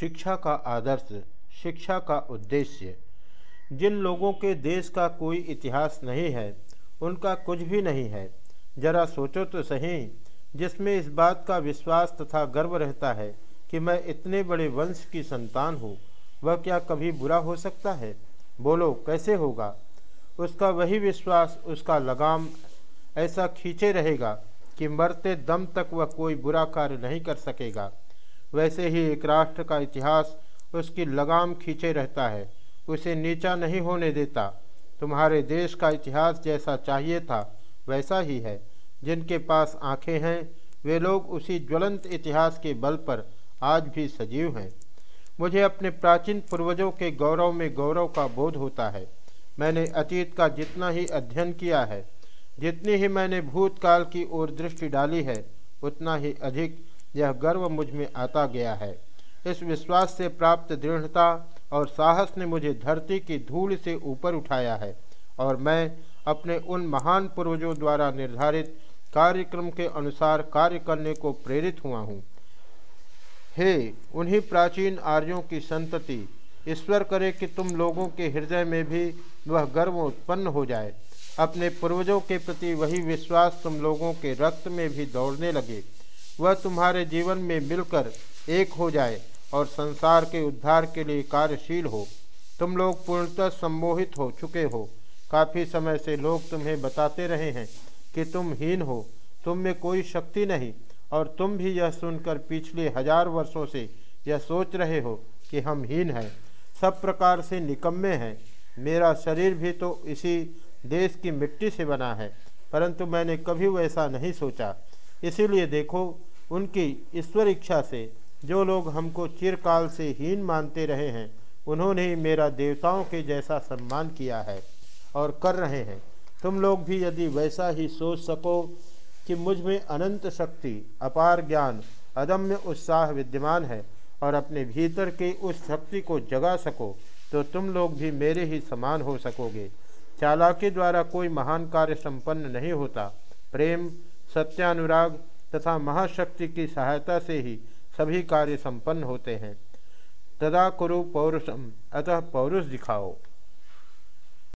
शिक्षा का आदर्श, शिक्षा का उद्देश्य। जिन लोगों के देश का कोई इतिहास नहीं है, उनका कुछ भी नहीं है। जरा सोचो तो सही, जिसमें इस बात का विश्वास तथा गर्व रहता है कि मैं इतने बड़े वंश की संतान हूँ, वह क्या कभी बुरा हो सकता है? बोलो, कैसे होगा? उसका वही विश्वास, उसका लगाम ऐसा खींचे रहेगा कि मरते दम तक वह कोई बुरा कार्य नहीं कर सकेगा। वैसे ही एक राष्ट्र का इतिहास उसकी लगाम खींचे रहता है। उसे नीचा नहीं होने देता। तुम्हारे देश का इतिहास जैसा चाहिए था, वैसा ही है। जिनके पास आँखें हैं, वे लोग उसी ज्वलंत इतिहास के बल पर आज भी सजीव हैं। मुझे अपने प्राचीन पूर्वजों के गौरव में गौरव का बोध होता है। मैंने अतीत का जितना ही अध्ययन किया है, जितनी ही मैंने भूतकाल की ओर दृष्टि डाली है, उतना ही अधिक यह गर्व मुझमें आता गया है। इस विश्वास से प्राप्त दृढ़ता और साहस ने मुझे धरती की धूल से ऊपर उठाया है और मैं अपने उन महान पूर्वजों द्वारा निर्धारित कार्यक्रम के अनुसार कार्य करने को प्रेरित हुआ हूँ। हे, उन्हीं प्राचीन आर्यों की संतति, ईश्वर करे कि तुम लोगों के हृदय में भी वह गर्व उत्पन्न हो जाए। अपने पूर्वजों के प्रति वही विश्वास तुम लोगों के रक्त में भी दौड़ने लगे। वह तुम्हारे जीवन में मिलकर एक हो जाए और संसार के उद्धार के लिए कार्यशील हो। तुम लोग पूर्णतः सम्मोहित हो चुके हो। काफ़ी समय से लोग तुम्हें बताते रहे हैं कि तुम हीन हो। तुम में कोई शक्ति नहीं और तुम भी यह सुनकर पिछले हज़ार वर्षों से यह सोच रहे हो कि हम हीन हैं। सब प्रकार से निकम्मे हैं। मेरा शरीर भी तो इसी देश की मिट्टी से बना है, परंतु मैंने कभी वैसा नहीं सोचा। इसीलिए देखो उनकी ईश्वर इच्छा से जो लोग हमको चिरकाल से हीन मानते रहे हैं, उन्होंने ही मेरा देवताओं के जैसा सम्मान किया है और कर रहे हैं। तुम लोग भी यदि वैसा ही सोच सको कि मुझमें अनंत शक्ति, अपार ज्ञान, अदम्य उत्साह विद्यमान है और अपने भीतर के उस शक्ति को जगा सको तो तुम लोग भी मेरे ही समान हो सकोगे। चालाकी द्वारा कोई महान कार्य संपन्न नहीं होता। प्रेम, सत्यानुराग तथा महाशक्ति की सहायता से ही सभी कार्य संपन्न होते हैं। तदा कुरु पौरुषम, अतः पौरुष दिखाओ।